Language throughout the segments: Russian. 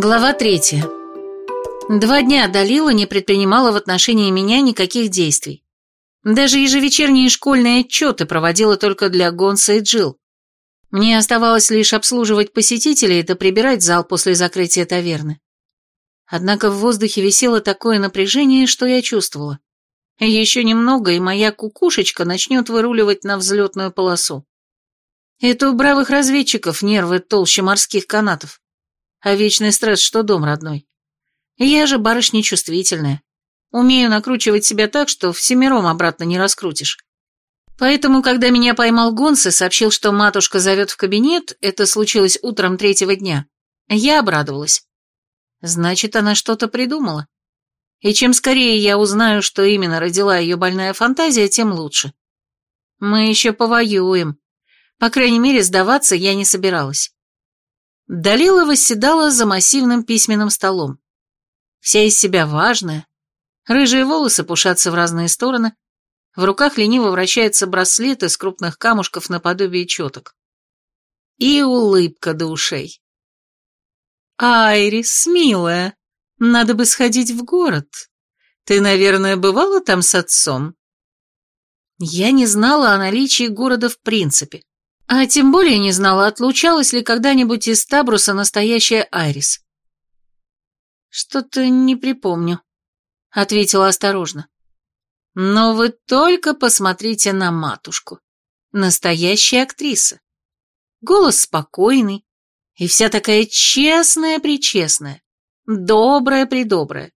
Глава третья. Два дня Далила не предпринимала в отношении меня никаких действий. Даже ежевечерние школьные отчеты проводила только для Гонса и Джил. Мне оставалось лишь обслуживать посетителей да прибирать зал после закрытия таверны. Однако в воздухе висело такое напряжение, что я чувствовала. Еще немного, и моя кукушечка начнет выруливать на взлетную полосу. Это у бравых разведчиков нервы толще морских канатов а вечный стресс, что дом родной. Я же барышня чувствительная. Умею накручивать себя так, что всемиром обратно не раскрутишь. Поэтому, когда меня поймал Гонс и сообщил, что матушка зовет в кабинет, это случилось утром третьего дня, я обрадовалась. Значит, она что-то придумала. И чем скорее я узнаю, что именно родила ее больная фантазия, тем лучше. Мы еще повоюем. По крайней мере, сдаваться я не собиралась. Далила восседала за массивным письменным столом. Вся из себя важная. Рыжие волосы пушатся в разные стороны. В руках лениво вращается браслет из крупных камушков наподобие четок. И улыбка до ушей. «Айрис, милая, надо бы сходить в город. Ты, наверное, бывала там с отцом?» Я не знала о наличии города в принципе. А тем более не знала, отлучалась ли когда-нибудь из Табруса настоящая Айрис. «Что-то не припомню», — ответила осторожно. «Но вы только посмотрите на матушку. Настоящая актриса. Голос спокойный, и вся такая честная-причестная, добрая-придобрая.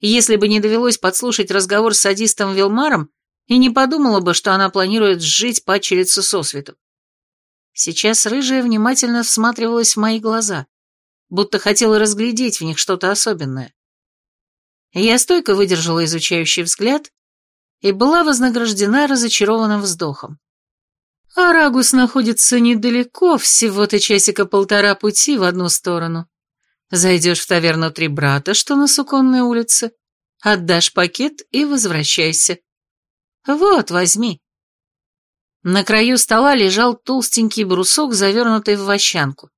Если бы не довелось подслушать разговор с садистом Вилмаром, и не подумала бы, что она планирует сжить падчерицу сосвету. Сейчас рыжая внимательно всматривалась в мои глаза, будто хотела разглядеть в них что-то особенное. Я стойко выдержала изучающий взгляд и была вознаграждена разочарованным вздохом. Арагус находится недалеко, всего-то часика-полтора пути в одну сторону. Зайдешь в таверну «Три брата», что на Суконной улице, отдашь пакет и возвращайся. Вот, возьми. На краю стола лежал толстенький брусок, завернутый в вощанку.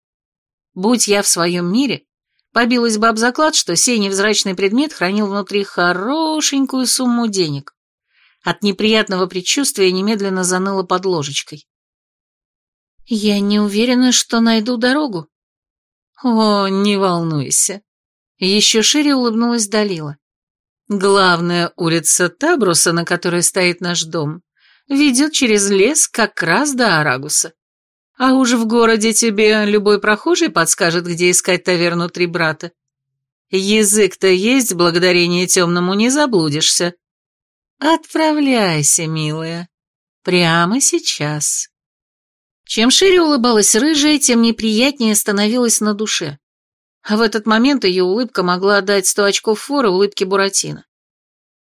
Будь я в своем мире, побилась бы об заклад, что сей невзрачный предмет хранил внутри хорошенькую сумму денег. От неприятного предчувствия немедленно заныло под ложечкой. «Я не уверена, что найду дорогу». «О, не волнуйся». Еще шире улыбнулась Далила. «Главная улица Табруса, на которой стоит наш дом, ведет через лес как раз до Арагуса. А уж в городе тебе любой прохожий подскажет, где искать таверну Три Брата. Язык-то есть, благодарение темному не заблудишься. Отправляйся, милая. Прямо сейчас. Чем шире улыбалась рыжая, тем неприятнее становилась на душе. А в этот момент ее улыбка могла дать сто очков форы улыбке Буратино.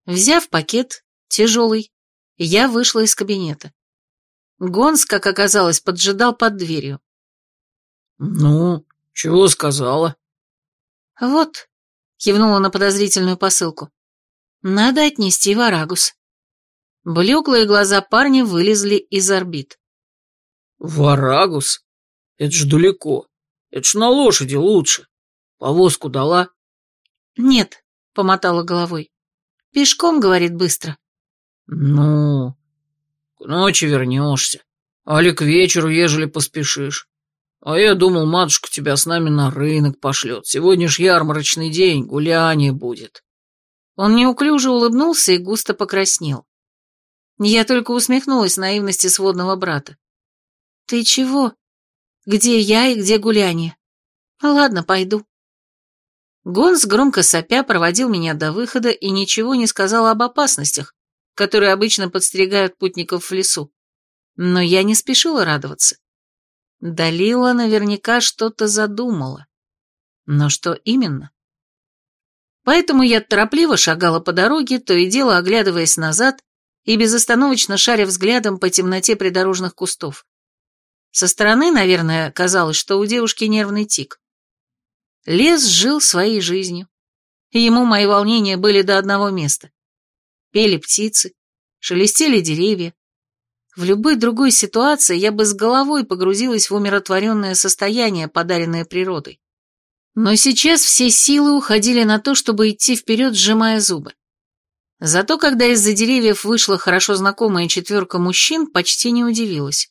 Взяв пакет, тяжелый, я вышла из кабинета. Гонс, как оказалось, поджидал под дверью. «Ну, чего сказала?» «Вот», — кивнула на подозрительную посылку. «Надо отнести в Арагус». Блеклые глаза парня вылезли из орбит. «В Арагус? Это ж далеко. Это ж на лошади лучше. Повозку дала?» «Нет», — помотала головой. «Пешком, — говорит, — быстро». «Ну, к ночи вернешься, али к вечеру, ежели поспешишь. А я думал, матушка тебя с нами на рынок пошлет. Сегодня ж ярмарочный день, гуляние будет». Он неуклюже улыбнулся и густо покраснел. Я только усмехнулась наивности сводного брата. «Ты чего? Где я и где гуляние? Ладно, пойду». Гонс, громко сопя, проводил меня до выхода и ничего не сказал об опасностях, которые обычно подстерегают путников в лесу. Но я не спешила радоваться. Далила наверняка что-то задумала. Но что именно? Поэтому я торопливо шагала по дороге, то и дело оглядываясь назад и безостановочно шаря взглядом по темноте придорожных кустов. Со стороны, наверное, казалось, что у девушки нервный тик. Лес жил своей жизнью. Ему мои волнения были до одного места пели птицы, шелестели деревья. В любой другой ситуации я бы с головой погрузилась в умиротворенное состояние, подаренное природой. Но сейчас все силы уходили на то, чтобы идти вперед, сжимая зубы. Зато когда из-за деревьев вышла хорошо знакомая четверка мужчин, почти не удивилась.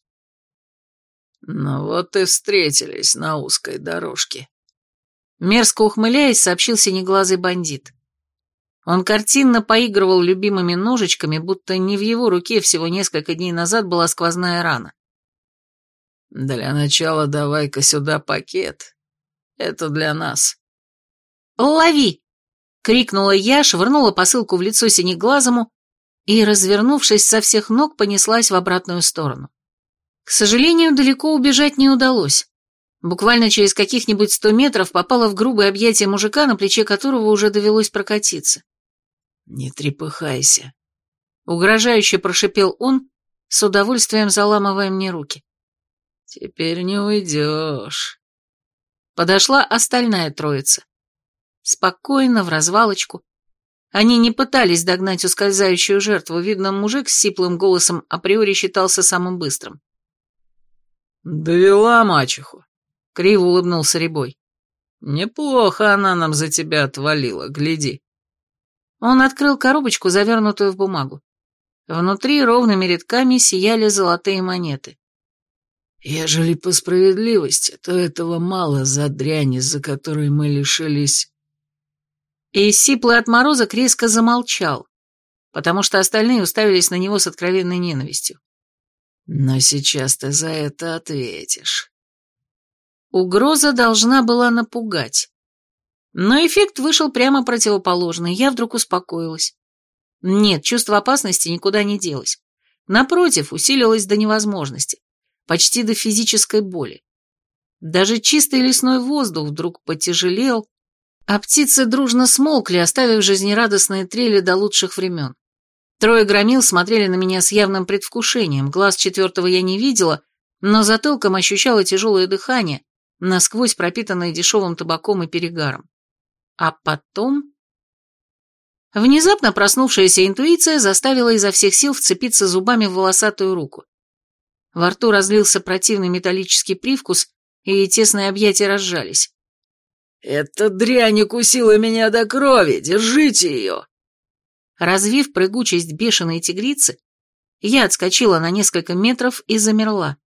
«Ну вот и встретились на узкой дорожке», — мерзко ухмыляясь, сообщил синеглазый бандит. Он картинно поигрывал любимыми ножичками, будто не в его руке всего несколько дней назад была сквозная рана. «Для начала давай-ка сюда пакет. Это для нас». «Лови!» — крикнула я, швырнула посылку в лицо синеглазому и, развернувшись со всех ног, понеслась в обратную сторону. К сожалению, далеко убежать не удалось. Буквально через каких-нибудь сто метров попала в грубое объятие мужика, на плече которого уже довелось прокатиться. «Не трепыхайся», — угрожающе прошипел он, с удовольствием заламывая мне руки. «Теперь не уйдешь». Подошла остальная троица. Спокойно, в развалочку. Они не пытались догнать ускользающую жертву, видно, мужик с сиплым голосом априори считался самым быстрым. «Довела мачеху», — криво улыбнулся Рябой. «Неплохо она нам за тебя отвалила, гляди». Он открыл коробочку, завернутую в бумагу. Внутри ровными рядками сияли золотые монеты. Ежели по справедливости, то этого мало за дрянь, из-за которой мы лишились... И сиплый отморозок резко замолчал, потому что остальные уставились на него с откровенной ненавистью. Но сейчас ты за это ответишь. Угроза должна была напугать. Но эффект вышел прямо противоположный, я вдруг успокоилась. Нет, чувство опасности никуда не делось. Напротив, усилилось до невозможности почти до физической боли. Даже чистый лесной воздух вдруг потяжелел, а птицы дружно смолкли, оставив жизнерадостные трели до лучших времен. Трое громил смотрели на меня с явным предвкушением, глаз четвертого я не видела, но затылком ощущала тяжелое дыхание, насквозь пропитанное дешевым табаком и перегаром. А потом... Внезапно проснувшаяся интуиция заставила изо всех сил вцепиться зубами в волосатую руку. Во рту разлился противный металлический привкус, и тесные объятия разжались. «Эта дрянь укусила меня до крови! Держите ее!» Развив прыгучесть бешеной тигрицы, я отскочила на несколько метров и замерла.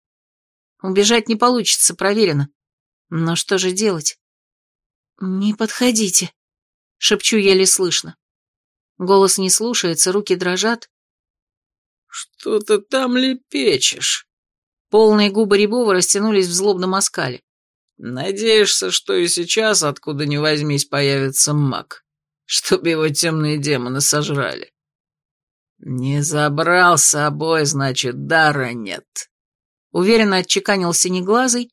Убежать не получится, проверено. Но что же делать? «Не подходите», — шепчу еле слышно. Голос не слушается, руки дрожат. «Что ты там лепечешь?» Полные губы Рябова растянулись в злобном оскале. «Надеешься, что и сейчас, откуда ни возьмись, появится маг, чтобы его темные демоны сожрали?» «Не забрал с собой, значит, дара нет», — уверенно отчеканил синеглазый,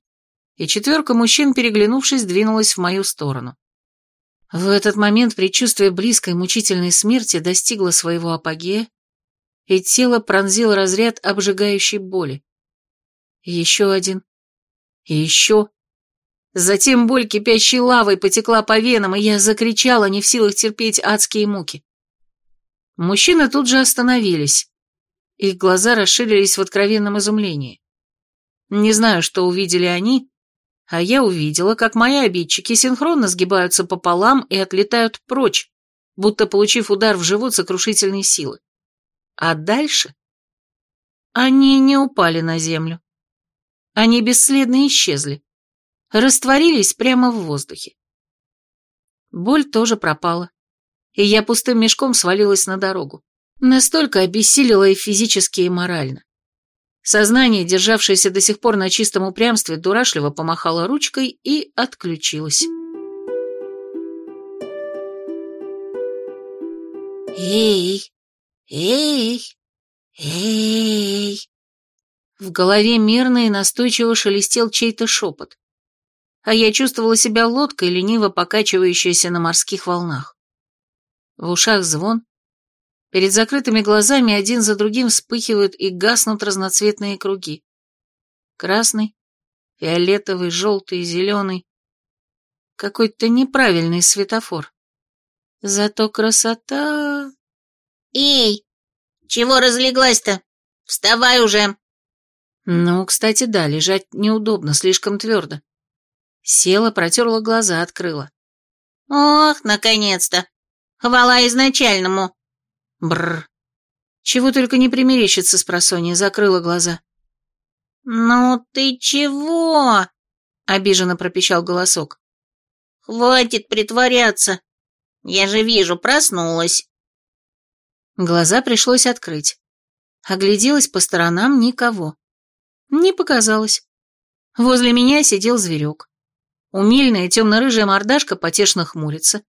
и четверка мужчин, переглянувшись, двинулась в мою сторону. В этот момент предчувствие близкой мучительной смерти достигло своего апогея, и тело пронзил разряд обжигающей боли. Еще один. И еще. Затем боль кипящей лавой потекла по венам, и я закричала, не в силах терпеть адские муки. Мужчины тут же остановились. Их глаза расширились в откровенном изумлении. Не знаю, что увидели они, а я увидела, как мои обидчики синхронно сгибаются пополам и отлетают прочь, будто получив удар в живот сокрушительной силы. А дальше они не упали на землю. Они бесследно исчезли. Растворились прямо в воздухе. Боль тоже пропала. И я пустым мешком свалилась на дорогу. Настолько обессилила и физически, и морально. Сознание, державшееся до сих пор на чистом упрямстве, дурашливо помахало ручкой и отключилось. «Эй! Эй! Эй!» В голове мирно и настойчиво шелестел чей-то шепот. А я чувствовала себя лодкой, лениво покачивающейся на морских волнах. В ушах звон. Перед закрытыми глазами один за другим вспыхивают и гаснут разноцветные круги. Красный, фиолетовый, желтый, зеленый. Какой-то неправильный светофор. Зато красота... «Эй, чего разлеглась-то? Вставай уже!» Ну, кстати, да, лежать неудобно, слишком твердо. Села, протерла глаза, открыла. Ох, наконец-то! Хвала изначальному! Бррр. Чего только не примерещится с просонья, закрыла глаза. «Ну ты чего?» — обиженно пропищал голосок. «Хватит притворяться! Я же вижу, проснулась!» Глаза пришлось открыть. Огляделась по сторонам никого. Не показалось. Возле меня сидел зверек. Умильная темно-рыжая мордашка потешно хмурится.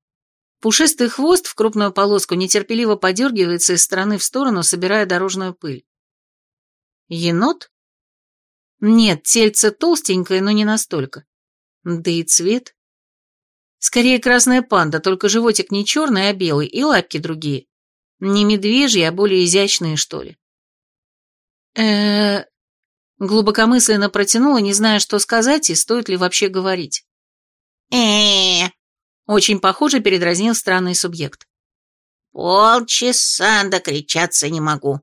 Пушистый хвост в крупную полоску нетерпеливо подергивается из стороны в сторону, собирая дорожную пыль. Енот? Нет, тельце толстенькое, но не настолько. Да и цвет. Скорее красная панда, только животик не черный, а белый, и лапки другие. Не медвежьи, а более изящные, что ли. э Глубокомысленно протянула, не зная, что сказать и стоит ли вообще говорить. э Очень похоже передразнил странный субъект. «Полчаса докричаться не могу.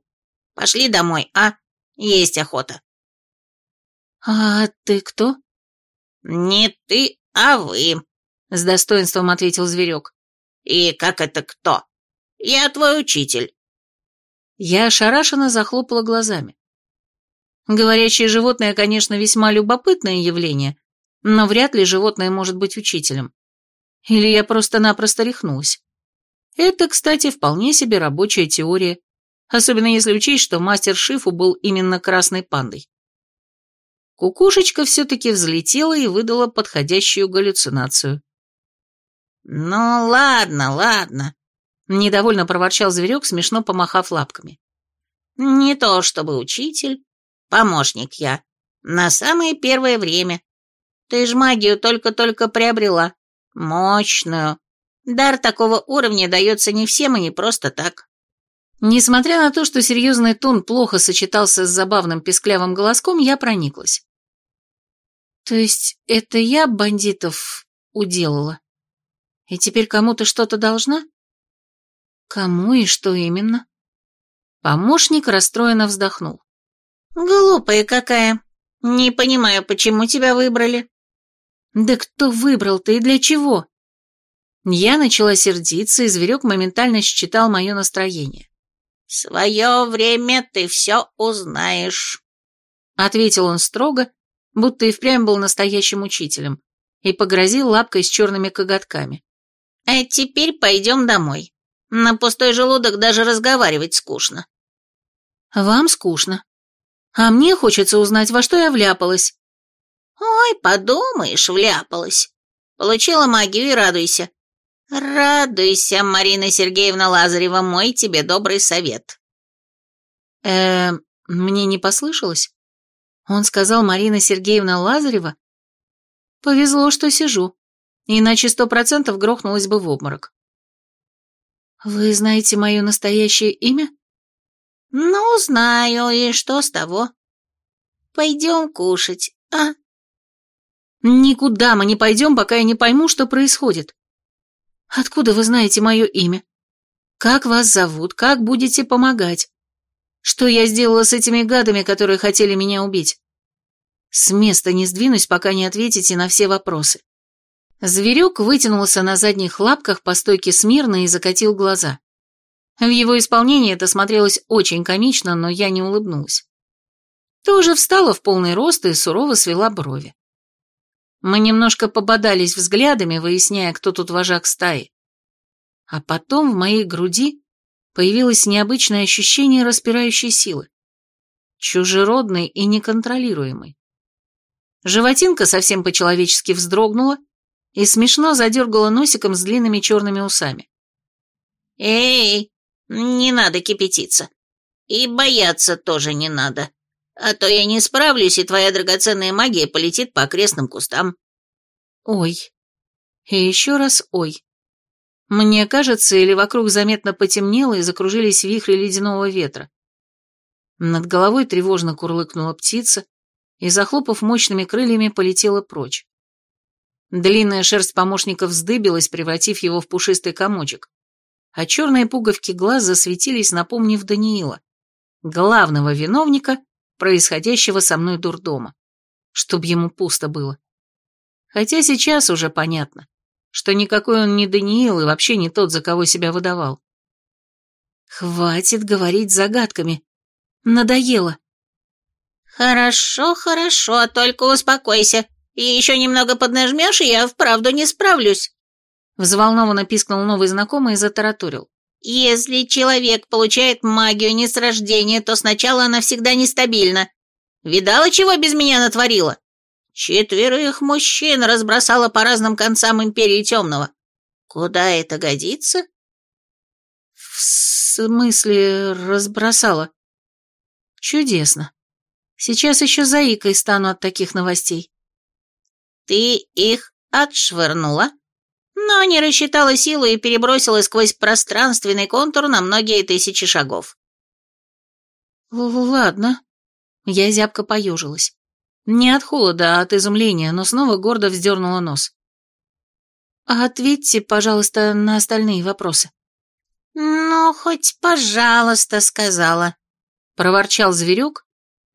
Пошли домой, а? Есть охота». «А ты кто?» «Не ты, а вы», — с достоинством ответил зверек. «И как это кто? Я твой учитель». Я ошарашенно захлопала глазами. Говорящее животное, конечно, весьма любопытное явление, но вряд ли животное может быть учителем. Или я просто-напросто рехнулась. Это, кстати, вполне себе рабочая теория, особенно если учесть, что мастер Шифу был именно красной пандой. Кукушечка все-таки взлетела и выдала подходящую галлюцинацию. «Ну ладно, ладно», — недовольно проворчал зверек, смешно помахав лапками. «Не то чтобы учитель, помощник я, на самое первое время. Ты ж магию только-только приобрела, мощную. Дар такого уровня дается не всем и не просто так». Несмотря на то, что серьезный тон плохо сочетался с забавным песклявым голоском, я прониклась. То есть это я бандитов уделала? И теперь кому-то что-то должна? Кому и что именно? Помощник расстроенно вздохнул. Глупая какая. Не понимаю, почему тебя выбрали. Да кто выбрал-то и для чего? Я начала сердиться, и зверек моментально считал мое настроение. «В свое время ты все узнаешь», — ответил он строго, будто и впрямь был настоящим учителем, и погрозил лапкой с черными коготками. «А теперь пойдем домой. На пустой желудок даже разговаривать скучно». «Вам скучно. А мне хочется узнать, во что я вляпалась». «Ой, подумаешь, вляпалась. Получила магию и радуйся. Радуйся, Марина Сергеевна Лазарева, мой тебе добрый совет. Э, мне не послышалось? Он сказал Марина Сергеевна Лазарева? Повезло, что сижу, иначе сто процентов грохнулась бы в обморок. Вы знаете мое настоящее имя? Ну, знаю, и что с того? Пойдем кушать, а? Никуда мы не пойдем, пока я не пойму, что происходит. Откуда вы знаете мое имя? Как вас зовут? Как будете помогать? Что я сделала с этими гадами, которые хотели меня убить? С места не сдвинусь, пока не ответите на все вопросы. Зверек вытянулся на задних лапках по стойке смирно и закатил глаза. В его исполнении это смотрелось очень комично, но я не улыбнулась. Тоже встала в полный рост и сурово свела брови. Мы немножко пободались взглядами, выясняя, кто тут вожак стаи. А потом в моей груди появилось необычное ощущение распирающей силы. Чужеродной и неконтролируемой. Животинка совсем по-человечески вздрогнула и смешно задергала носиком с длинными черными усами. «Эй, не надо кипятиться. И бояться тоже не надо а то я не справлюсь, и твоя драгоценная магия полетит по окрестным кустам». «Ой». И еще раз «ой». Мне кажется, или вокруг заметно потемнело и закружились вихри ледяного ветра. Над головой тревожно курлыкнула птица и, захлопав мощными крыльями, полетела прочь. Длинная шерсть помощника вздыбилась, превратив его в пушистый комочек, а черные пуговки глаз засветились, напомнив Даниила, главного виновника происходящего со мной дурдома, чтоб ему пусто было. Хотя сейчас уже понятно, что никакой он не Даниил и вообще не тот, за кого себя выдавал. Хватит говорить загадками. Надоело. Хорошо, хорошо, только успокойся. И еще немного поднажмешь, и я вправду не справлюсь. Взволнованно пискнул новый знакомый и затараторил. Если человек получает магию не с рождения, то сначала она всегда нестабильна. Видала, чего без меня натворила? Четверых мужчин разбросала по разным концам Империи Темного. Куда это годится? В смысле разбросала? Чудесно. Сейчас еще заикой стану от таких новостей. Ты их отшвырнула? Но не рассчитала силу и перебросила сквозь пространственный контур на многие тысячи шагов. «Ладно». Я зябко поежилась. Не от холода, а от изумления, но снова гордо вздернула нос. «Ответьте, пожалуйста, на остальные вопросы». «Ну, хоть пожалуйста», — сказала, — проворчал зверюк,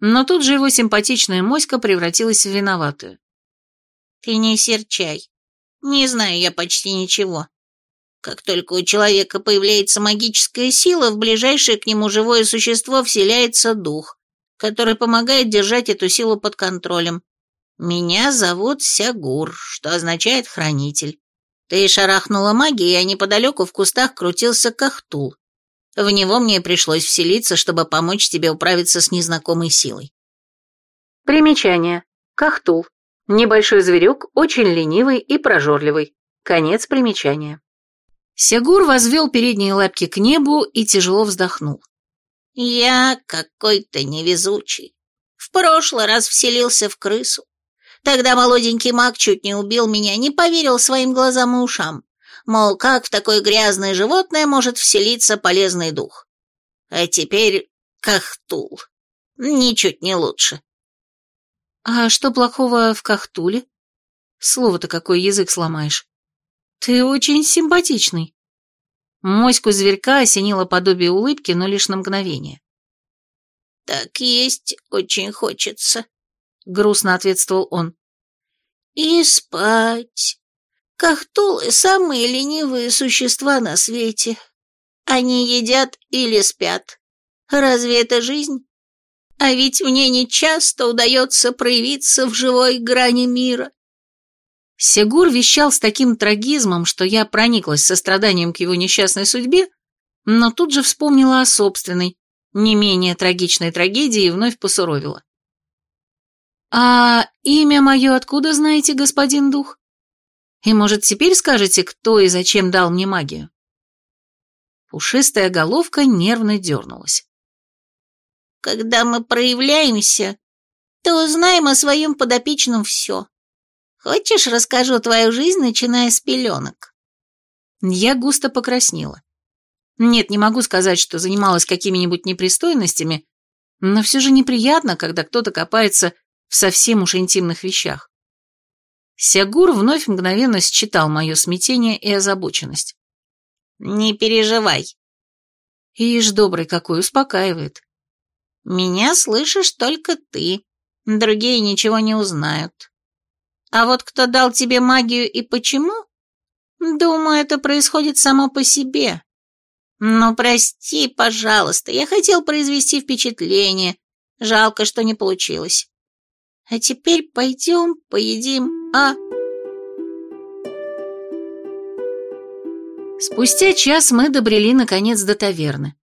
но тут же его симпатичная моська превратилась в виноватую. «Ты не серчай. Не знаю я почти ничего. Как только у человека появляется магическая сила, в ближайшее к нему живое существо вселяется дух, который помогает держать эту силу под контролем. Меня зовут Сягур, что означает «хранитель». Ты шарахнула магией, а неподалеку в кустах крутился Кахтул. В него мне пришлось вселиться, чтобы помочь тебе управиться с незнакомой силой. Примечание. Кахтул. Небольшой зверек, очень ленивый и прожорливый. Конец примечания. Сегур возвел передние лапки к небу и тяжело вздохнул. «Я какой-то невезучий. В прошлый раз вселился в крысу. Тогда молоденький маг чуть не убил меня, не поверил своим глазам и ушам. Мол, как в такое грязное животное может вселиться полезный дух? А теперь Кахтул. Ничуть не лучше. «А что плохого в Кахтуле? Слово-то какой язык сломаешь. Ты очень симпатичный». Моську зверька осенило подобие улыбки, но лишь на мгновение. «Так есть очень хочется», — грустно ответствовал он. «И спать. Кахтулы — самые ленивые существа на свете. Они едят или спят. Разве это жизнь? А ведь мне не часто удается проявиться в живой грани мира. Сегур вещал с таким трагизмом, что я прониклась состраданием к его несчастной судьбе, но тут же вспомнила о собственной, не менее трагичной трагедии и вновь посуровила. «А имя мое откуда знаете, господин дух? И, может, теперь скажете, кто и зачем дал мне магию?» Пушистая головка нервно дернулась. Когда мы проявляемся, то узнаем о своем подопечном все. Хочешь, расскажу твою жизнь, начиная с пеленок?» Я густо покраснела. Нет, не могу сказать, что занималась какими-нибудь непристойностями, но все же неприятно, когда кто-то копается в совсем уж интимных вещах. Сягур вновь мгновенно считал мое смятение и озабоченность. «Не переживай». Ишь, добрый какой, успокаивает. Меня слышишь только ты, другие ничего не узнают. А вот кто дал тебе магию и почему? Думаю, это происходит само по себе. Ну, прости, пожалуйста, я хотел произвести впечатление. Жалко, что не получилось. А теперь пойдем поедим, а... Спустя час мы добрели наконец до таверны.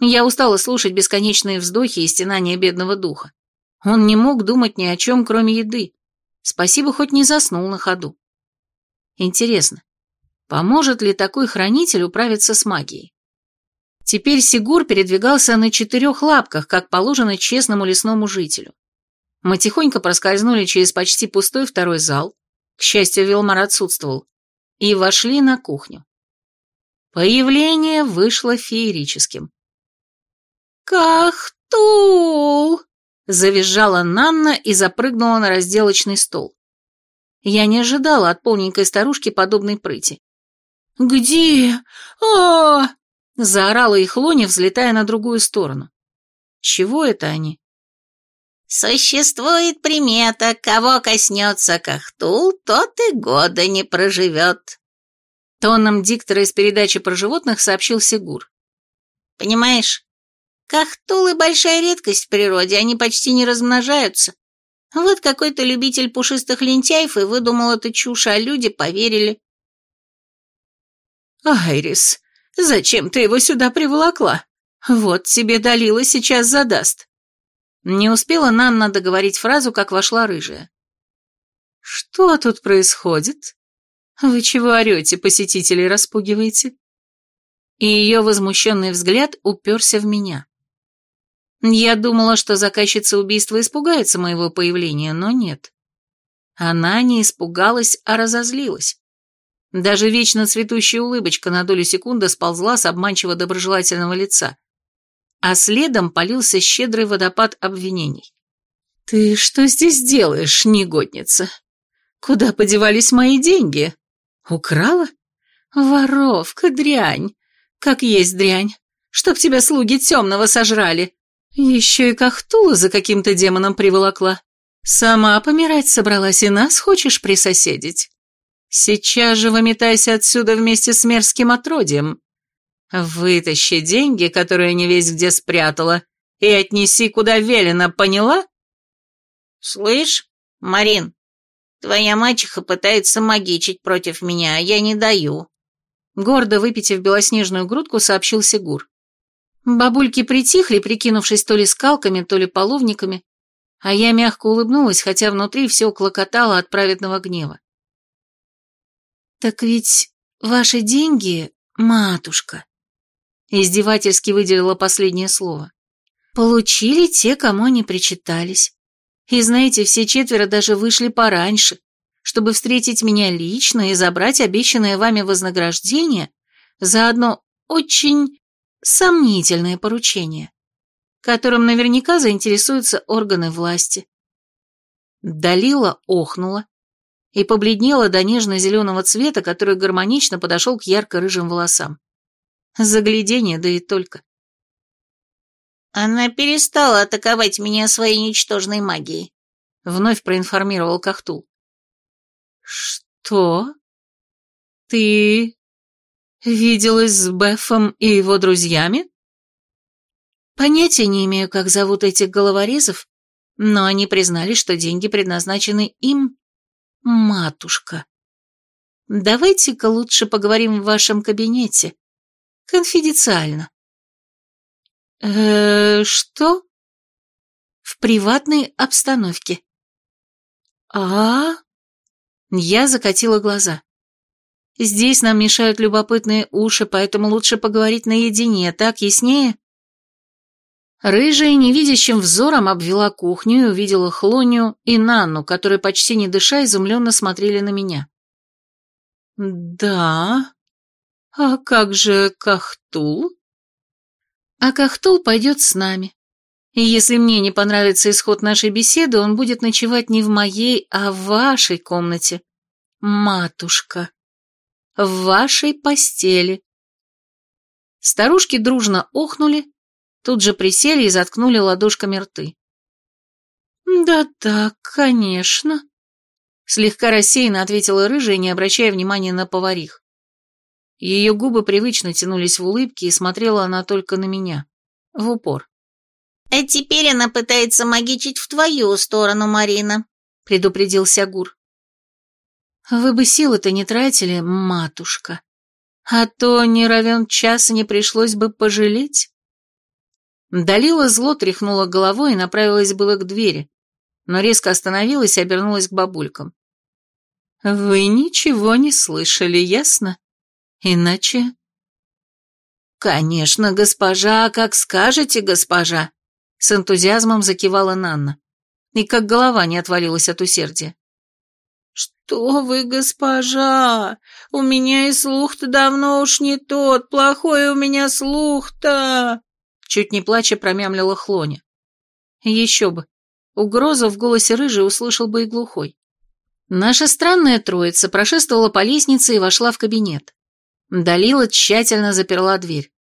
Я устала слушать бесконечные вздохи и стенания бедного духа. Он не мог думать ни о чем, кроме еды. Спасибо, хоть не заснул на ходу. Интересно, поможет ли такой хранитель управиться с магией? Теперь Сигур передвигался на четырех лапках, как положено честному лесному жителю. Мы тихонько проскользнули через почти пустой второй зал, к счастью, Вилмар отсутствовал, и вошли на кухню. Появление вышло феерическим. «Кахтул!» — завизжала Нанна и запрыгнула на разделочный стол. Я не ожидала от полненькой старушки подобной прыти. «Где? а, -а, заорала их Лоня, взлетая на другую сторону. «Чего это они?» Существует примета, кого коснется Кахтул, тот и года не проживет. Тоном диктора из передачи про животных сообщил Сигур. Понимаешь, Кахтулы большая редкость в природе, они почти не размножаются. Вот какой-то любитель пушистых лентяев и выдумал эту чушь, а люди поверили. Айрис, зачем ты его сюда приволокла? Вот тебе Далила сейчас задаст. Не успела Нанна договорить фразу, как вошла рыжая. Что тут происходит? Вы чего орете, посетителей распугиваете? И ее возмущенный взгляд уперся в меня. Я думала, что заказчица убийства испугается моего появления, но нет. Она не испугалась, а разозлилась. Даже вечно цветущая улыбочка на долю секунды сползла с обманчиво доброжелательного лица. А следом полился щедрый водопад обвинений. «Ты что здесь делаешь, негодница? Куда подевались мои деньги? Украла? Воровка, дрянь. Как есть дрянь. Чтоб тебя слуги темного сожрали. Еще и Кахтула за каким-то демоном приволокла. Сама помирать собралась и нас хочешь присоседить? Сейчас же выметайся отсюда вместе с мерзким отродьем. Вытащи деньги, которые не весь где спрятала, и отнеси куда велено, поняла? Слышь, Марин, твоя мачеха пытается магичить против меня, а я не даю. Гордо выпитив белоснежную грудку, сообщил Сигур. Бабульки притихли, прикинувшись то ли скалками, то ли половниками, а я мягко улыбнулась, хотя внутри все клокотало от праведного гнева. «Так ведь ваши деньги, матушка», — издевательски выделила последнее слово, — «получили те, кому они причитались. И знаете, все четверо даже вышли пораньше, чтобы встретить меня лично и забрать обещанное вами вознаграждение за одно очень Сомнительное поручение, которым наверняка заинтересуются органы власти. Далила охнула и побледнела до нежно-зеленого цвета, который гармонично подошел к ярко-рыжим волосам. Заглядение, да и только. «Она перестала атаковать меня своей ничтожной магией», — вновь проинформировал Кахтул. «Что? Ты Виделась с Бефом и его друзьями? Понятия не имею, как зовут этих головорезов, но они признали, что деньги предназначены им. Матушка. Давайте-ка лучше поговорим в вашем кабинете. Конфиденциально. Э, что? В приватной обстановке. А? Я закатила глаза. Здесь нам мешают любопытные уши, поэтому лучше поговорить наедине, так яснее?» Рыжая невидящим взором обвела кухню и увидела Хлонию и Нанну, которые почти не дыша изумленно смотрели на меня. «Да? А как же Кахтул?» «А Кахтул пойдет с нами. И если мне не понравится исход нашей беседы, он будет ночевать не в моей, а в вашей комнате. Матушка» в вашей постели». Старушки дружно охнули, тут же присели и заткнули ладошками рты. «Да так, конечно», — слегка рассеянно ответила рыжая, не обращая внимания на поварих. Ее губы привычно тянулись в улыбке, и смотрела она только на меня, в упор. «А теперь она пытается магичить в твою сторону, Марина», — предупредил Сягур. Вы бы силы-то не тратили, матушка. А то не равен час не пришлось бы пожалеть. Далила зло тряхнула головой и направилась было к двери, но резко остановилась и обернулась к бабулькам. «Вы ничего не слышали, ясно? Иначе...» «Конечно, госпожа, как скажете, госпожа!» С энтузиазмом закивала Нанна, и как голова не отвалилась от усердия. «Что вы, госпожа? У меня и слух-то давно уж не тот, плохой у меня слух-то!» Чуть не плача промямлила Хлоня. Еще бы. Угрозу в голосе рыжий услышал бы и глухой. Наша странная троица прошествовала по лестнице и вошла в кабинет. Далила тщательно заперла дверь.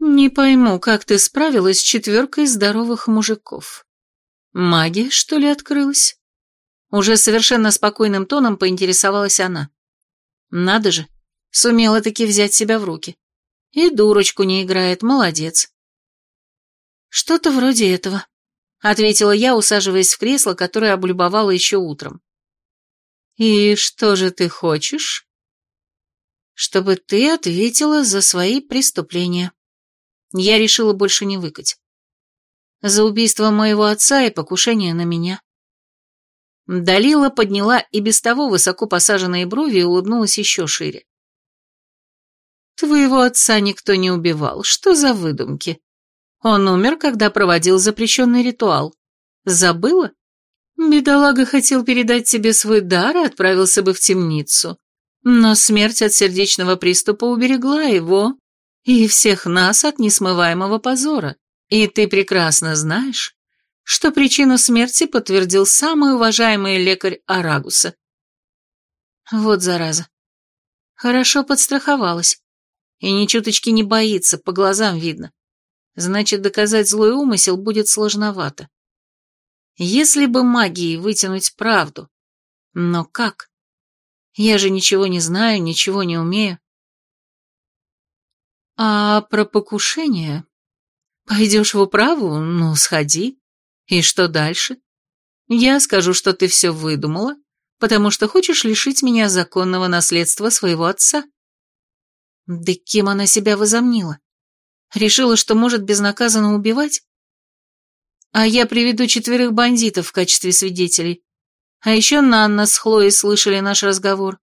«Не пойму, как ты справилась с четверкой здоровых мужиков». Магия, что ли, открылась? Уже совершенно спокойным тоном поинтересовалась она. Надо же, сумела таки взять себя в руки. И дурочку не играет, молодец. Что-то вроде этого, ответила я, усаживаясь в кресло, которое облюбовала еще утром. И что же ты хочешь? Чтобы ты ответила за свои преступления. Я решила больше не выкать. За убийство моего отца и покушение на меня. Далила подняла и без того высоко посаженные брови и улыбнулась еще шире. «Твоего отца никто не убивал. Что за выдумки? Он умер, когда проводил запрещенный ритуал. Забыла? Бедолага хотел передать тебе свой дар и отправился бы в темницу. Но смерть от сердечного приступа уберегла его и всех нас от несмываемого позора. И ты прекрасно знаешь, что причину смерти подтвердил самый уважаемый лекарь Арагуса. Вот зараза. Хорошо подстраховалась. И ни чуточки не боится, по глазам видно. Значит, доказать злой умысел будет сложновато. Если бы магией вытянуть правду. Но как? Я же ничего не знаю, ничего не умею. А про покушение? Пойдешь в управу? Ну, сходи. И что дальше? Я скажу, что ты все выдумала, потому что хочешь лишить меня законного наследства своего отца. Да кем она себя возомнила? Решила, что может безнаказанно убивать? А я приведу четверых бандитов в качестве свидетелей. А еще Нанна с Хлоей слышали наш разговор.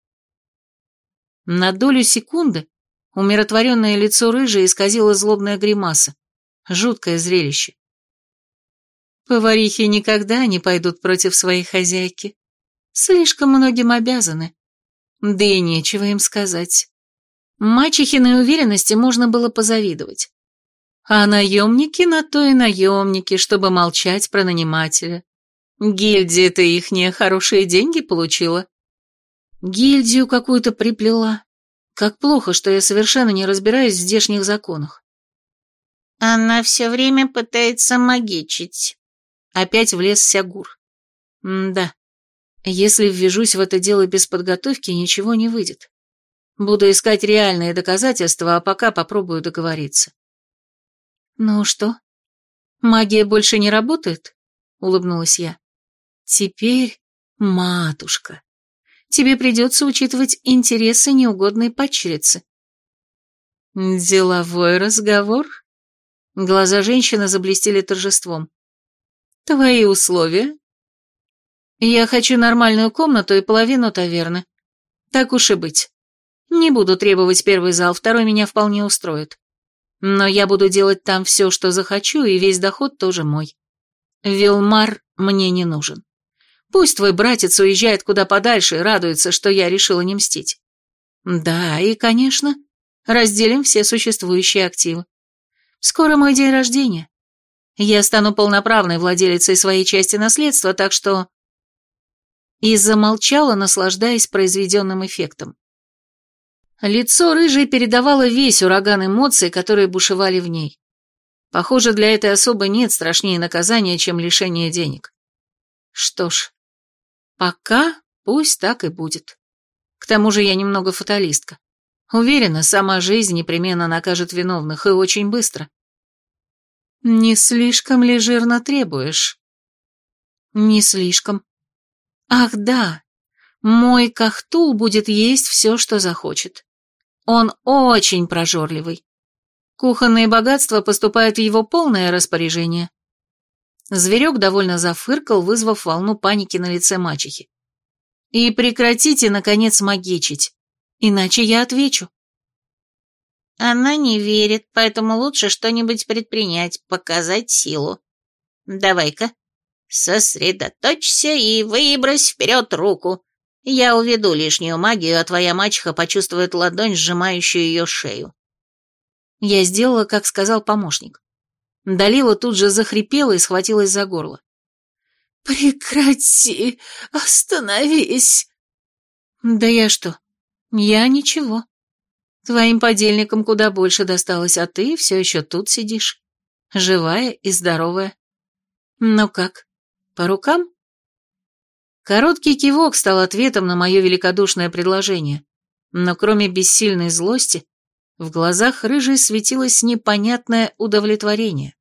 На долю секунды умиротворенное лицо рыжей исказило злобная гримаса. Жуткое зрелище. Поварихи никогда не пойдут против своей хозяйки. Слишком многим обязаны. Да и нечего им сказать. Мачехиной уверенности можно было позавидовать. А наемники на то и наемники, чтобы молчать про нанимателя. Гильдия-то ихние хорошие деньги получила. Гильдию какую-то приплела. Как плохо, что я совершенно не разбираюсь в здешних законах. Она все время пытается магичить. Опять влез Сягур. М-да. Если ввяжусь в это дело без подготовки, ничего не выйдет. Буду искать реальные доказательства, а пока попробую договориться. Ну что, магия больше не работает? Улыбнулась я. Теперь, матушка, тебе придется учитывать интересы неугодной падчерицы. Деловой разговор? Глаза женщины заблестели торжеством. Твои условия? Я хочу нормальную комнату и половину таверны. Так уж и быть. Не буду требовать первый зал, второй меня вполне устроит. Но я буду делать там все, что захочу, и весь доход тоже мой. Вилмар мне не нужен. Пусть твой братец уезжает куда подальше и радуется, что я решила не мстить. Да, и, конечно, разделим все существующие активы. Скоро мой день рождения. Я стану полноправной владелицей своей части наследства, так что...» И замолчала, наслаждаясь произведенным эффектом. Лицо рыжей передавало весь ураган эмоций, которые бушевали в ней. Похоже, для этой особы нет страшнее наказания, чем лишение денег. Что ж, пока пусть так и будет. К тому же я немного фаталистка. Уверена, сама жизнь непременно накажет виновных, и очень быстро. Не слишком ли жирно требуешь? Не слишком. Ах да, мой Кахтул будет есть все, что захочет. Он очень прожорливый. Кухонные богатства поступают в его полное распоряжение. Зверек довольно зафыркал, вызвав волну паники на лице мачехи. И прекратите, наконец, магичить, иначе я отвечу. Она не верит, поэтому лучше что-нибудь предпринять, показать силу. Давай-ка, сосредоточься и выбрось вперед руку. Я уведу лишнюю магию, а твоя мачеха почувствует ладонь, сжимающую ее шею. Я сделала, как сказал помощник. Далила тут же захрипела и схватилась за горло. «Прекрати! Остановись!» «Да я что? Я ничего. Твоим подельникам куда больше досталось, а ты все еще тут сидишь. Живая и здоровая. Ну как, По рукам? Короткий кивок стал ответом на мое великодушное предложение, но кроме бессильной злости, в глазах рыжей светилось непонятное удовлетворение.